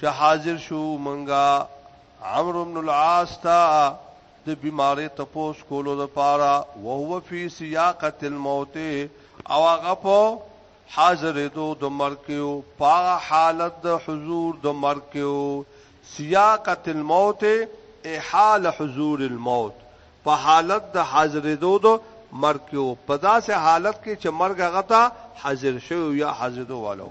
چې حاضر شو منګه عمرو بن العاص تا د بیماری تپوس کولو لپاره او هو فی سیاقت الموت او هغه په حاضر دو د مرکیو په حالت د حضور د مرکیو سیاقت الموت احال حضور الموت په حالت د حاضر دو د مرکیو په داسې حالت کې چې مرګ غتا حاضر شوی یا حاضر دوالو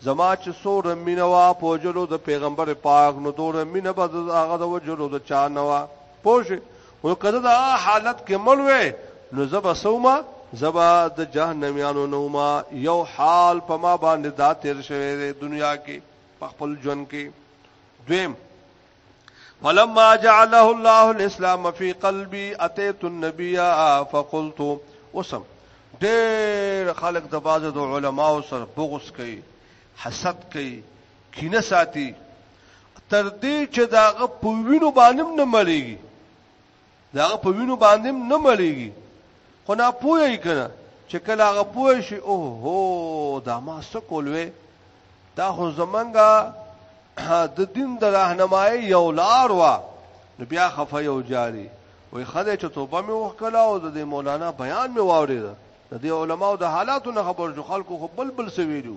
زما چې څوره مینه وه په وژلو د پیغمبر پاک نو دوره مینه به د هغه د وژلو د چا نه وه پوه شئ نو که زه د هغه حالت کې مړ وی نو زه به سوما زه به د جهنمیانو نه وما یو حال په ما باندې دا تیر شوی دی دنیا کې په خپل ژوند کې دویم فلما جعله الله الاسلام في قلبي اتيت النبي فقلت اسم ډېر خلک د بازو د علماو سره بغض کوي حسد کوي کینه ساتي تر دې چې داغه په وینو باندې نه مړیږي د هغه په وینو باندې هم نه مړیږي خو نه پوهه یې کنه چې کله هغه پوه شي او هو دا ما څه کولوي دا خو زمنګا د دین د راهنمایي یو لار وا نو بیا خفه یو جاری وې خدای چې توبه مې وکړه او د مولانا بیان مې واورید د علماو د حالاتو نه خبر جو خلکو خو بلبل سویلو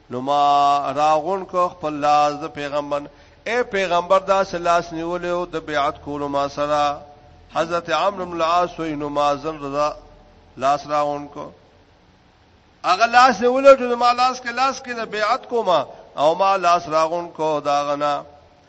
نو ما راغون کو خپل لاس د پیغمبر اے پیغمبر دا سلاس نیولې او د بیعت کولو ما سره حضرت عمرو بن العاص وی نو ما زر رضا لاس راغون کو اغه لاس نیولې چې ما لاس کې لاس کې د بیعت کوما او ما لاس راغون کو دا غنا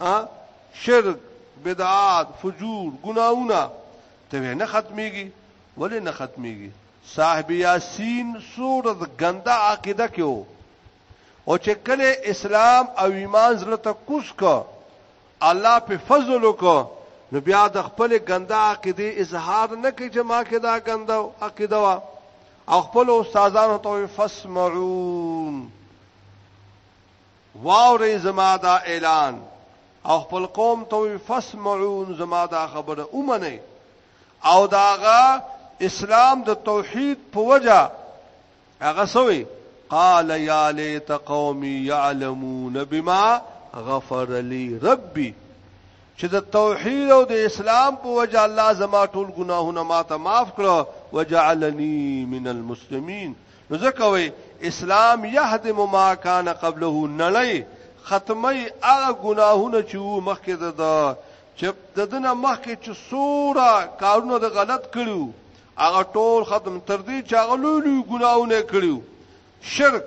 ا شرک بدعات فجور ګناونه ته نه ختميږي ولې نه ختميږي صاحب یاسین صورت ګنده عقیده کې وو او چې کله اسلام او ایمان زړه ته کوس کو الله په فضل وکړو نو بیا د خپل ګنده عقیده اظهار نه کوي چې ما کې دا ګنده عقیده وا او خپل استادانو ته فسمعون واورئ زما دا اعلان او خپل قوم ته وي فسمعون زما دا خبره ومنئ او داغه اسلام د توحید په وجه هغه سوی قال یا لیت قومی یعلمون بما غفر لی ربی چې د توحید او د اسلام په وجه الله زما ټول ګناهونه ما ته معاف کړو وجعلنی من المسلمین نو ځکه وي اسلام يهدم ما کان قبله نړۍ ختمي هغه ګناهونه چې وو مخکې د چې د دنه مخکې چې سوره کارونه د غلط کړیو هغه ټول ختم تر دې چې هغه لوی لوی ګناهونه کړیو شرک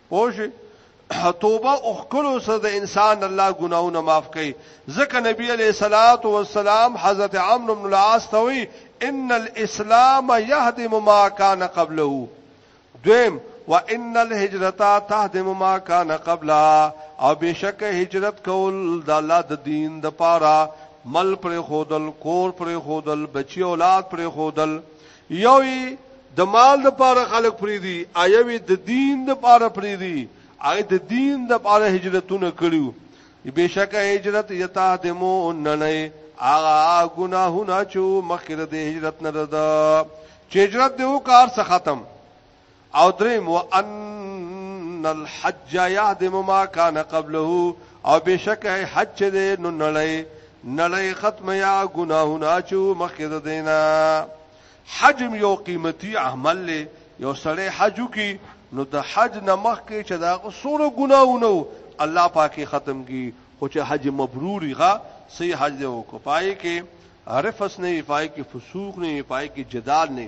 پوه شوې؟ توبه اوښکلو سره د انسان الله ګناونه معاف کوي ځکه نبی علیہ الصلات والسلام حضرت عمرو بن العاص ته وی ان الاسلام يهدم ما كان قبله دویم وان الهجرتا تهدم ما كان قبلها او بشک هجرت کول د الله د دین د پاره مل پر خودل کور پر خودل بچی اولاد پر خودل یو یې د مال د پاره خلق پریدي ایوي د دین د پاره پریدي آی د دین د پاره هجرتونه کړیو بشک هجرت یتا دمو ننه آغا گناهونه چې مخکره د هجرت نه ده چې هجرت دی وکړ څه ختم او دریم وان الحج يهدم ما كان قبله او بشک حج چې دی نو نړۍ نړۍ ختم یا ګناهونه چې مخکې د دینه حجم یو قیمتي عمل له یو سړی حج کی نو د حج نه مخکې چې دا سونو ګناهونه الله پاکي ختم کی خو چې حج مبروري غا سي حج دی او کو پای کې عرفس نه پای کې فسوق نه پای کې جدال نه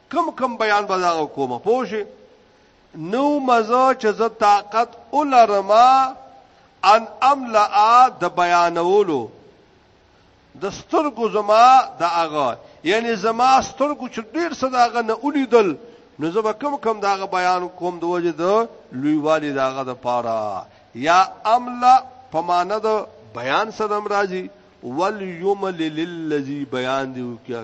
کم کم بیان به دا کومه پوه شي نو مزه چې زه طاقت ولرم ان املا د بیانولو د سترګو زما د هغه یعنی زما سترګو چې ډیر څه داغه نه ولیدل نو زه به کم کم داغه بیان کوم د وجه د لویوالي داغه د پاره یا املا په معنا د بیان سره مرাজি ول یمل للذي بیان دی وکیا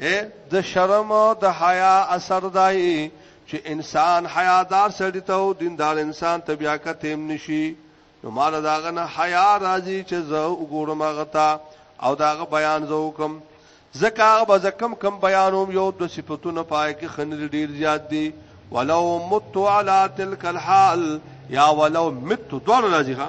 اې د شرم او د حیا اثر دای چې انسان حیادار سړی ته او دیندار انسان ته بیا کتیم نشي نو مال داغه نه حیا راځي چې زه وګورم غتا او داغه بیان زه وکم زکه به زکم کم بیانوم یو د صفاتونو پای کې خنل ډیر زیات دي ولو مت علی تلک الحال یا ولو مت دوه راځي ها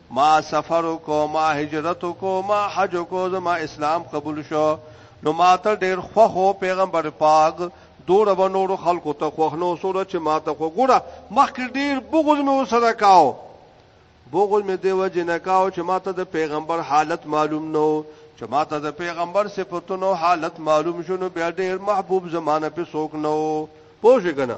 ما سفر وکړو، ما هجرت وکړو، ما حج وکړو، زما اسلام قبول شو، نو ماته ډېر خوښ و، پېغمبر پاک دوره به نورو خلکو ته خوښ نه و، څوره چې ماته خوښ و، ګوره مخکې ډېر بغض مې ورسره کاوه، بغض مې دې وجې نه کاوه چې ماته د پېغمبر حالت معلوم نه و، چې ماته د پېغمبر صفتونه او حالت معلوم شو، نو بیا ډېر محبوب زما نه پې څوک نه و، پوه شوې که نه؟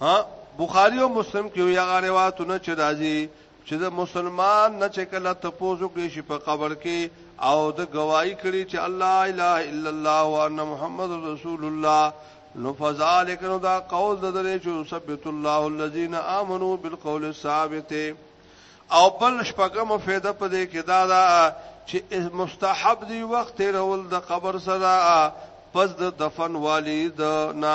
ها بخاری او مسلم کې یو هغه روایتونه چې راځي چې د مسلمان نه چې کله تپوزو کې شي په قبر کې او د گواہی کړي چې الله اله الا الله وان محمد رسول الله نو فذالک نو دا قول د درې چې ثبت الله الذين امنوا بالقول الثابت او بل شپږم فائدہ په دې کې دا دا چې مستحب دی وخت رول د قبر سره پس د دفن والد نه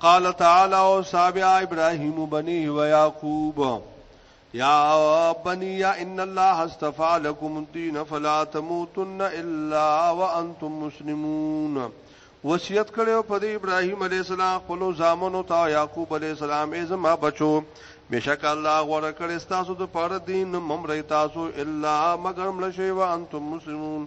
قال تعالى وصابع ابراهيم بنيه ويعقوب يا بني ان الله استفع لكم الدين فلا تموتن الا وانتم مسلمون وصیت کړو په ابراهيم عليه السلام خپل زامنو ته يعقوب عليه السلام ای زما بچو بشک الله غوړه کړی تاسو د پاره دین ممرې تاسو الا مگر ملشي وانتم مسلمون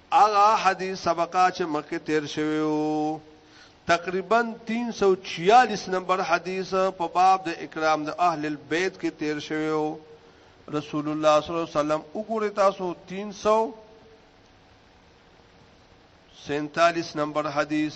هغه حدیث سبقه چې مخکې تیر شوی وو تقریبا 346 نمبر حدیث په باب د اکرام د اهل البیت کې تیر شوی وو رسول الله صلی الله علیه وسلم وګورئ تاسو 300 47 نمبر حدیث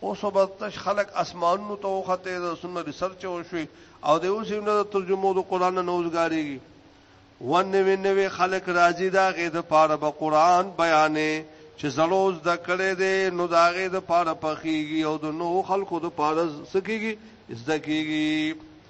اوس به تش خلق اسمانونو ته وخته د سنت ریسرچ وشوي او د اوس نه د ترجمو د قران نه اوسګاریږي ونه وی نوې خلق راضي دا غې د پاره به قران بیانې چې زړوز د کړې دې نو دا غې د پاره پخېږي او د نو خلقو د پاره سکیږي زده کیږي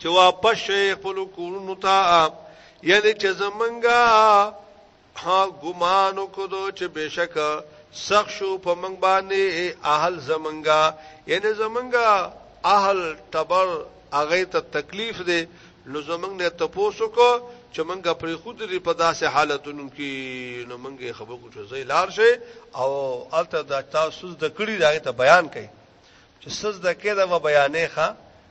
چې واپس شي خپل کورونو ته یعنی چې زمنګا ها ګمان وکړو چې بشک سخت شو په منګ باندې اهل زمنګا یعنی زمنګا اهل تبر هغه ته تکلیف دی نو زمنګ نه تپوسو کو چې منګه پر خود لري په داسې حالتونو کې نو منګه خبر کو چې زې لار شي او الته د تاسو د کړي راغی ته بیان کړي چې سز د کېده و بیانې ښا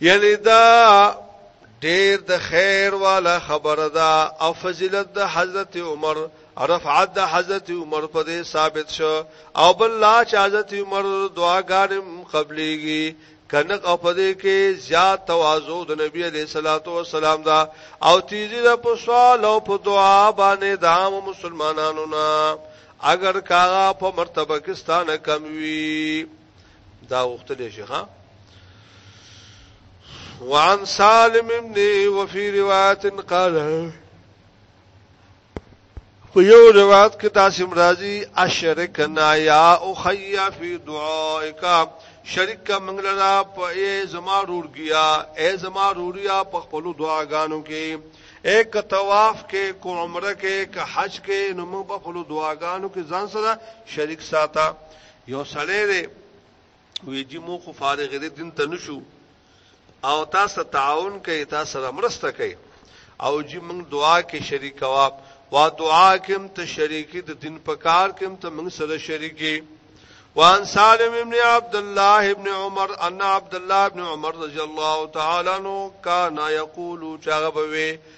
یعنی دا ډیر د خیر والا خبره ده او فضیلت د حضرت عمر رفعت د حضرت عمر په دې ثابت شو او بل لا چې حضرت عمر دعاګانې قبليږي کنق او په دې کې زیات تواضع د نبی عليه صلوات و سلام دا او تیزی د په سوال او په دعا باندې د عام مسلمانانو نه اگر کاغه په مرتبه کې ستانه کم وي دا وختلې شي ها وعن سالم ابن وفي روایت قال په یو روایت کې تاسو مرাজি اشرکنا یا اخیا فی دعائک شریک کا منګلرا په ای زما رورګیا ای زما روریا په خپل دعاګانو کې ایک طواف کې کو عمره کې که حج کې نو موږ په خپل دعاګانو کې ځان سره شریک ساته یو سړی دی وی جی مو خو فارغ دي دین ته نشو او تاسو تعاون کوي تاسو سره مرسته کوي او جی موږ دعا کې شریک وا وا دعا کې هم ته شریکی د دین په کار کې هم ته موږ سره شریکی وان سالم ابن عبد الله ابن عمر ان عبد الله ابن عمر رضی الله تعالی عنہ کان یقول چاغبوي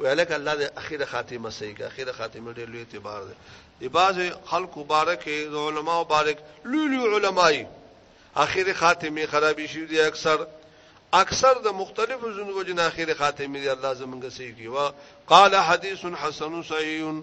وی هلکه الله دی اخیره خاتمه صحیح کړه اخیره خاتمه ډیر لوی اعتبار دی دی باز خلق مبارک د علما مبارک لوی لوی علماي اخیره خاتمه خرابې شي دي اکثر اکثر د مختلفو ذنوبو جن اخیره خاتمه دی الله زمونږ صحیح کی وا قال حدیث حسن صحیح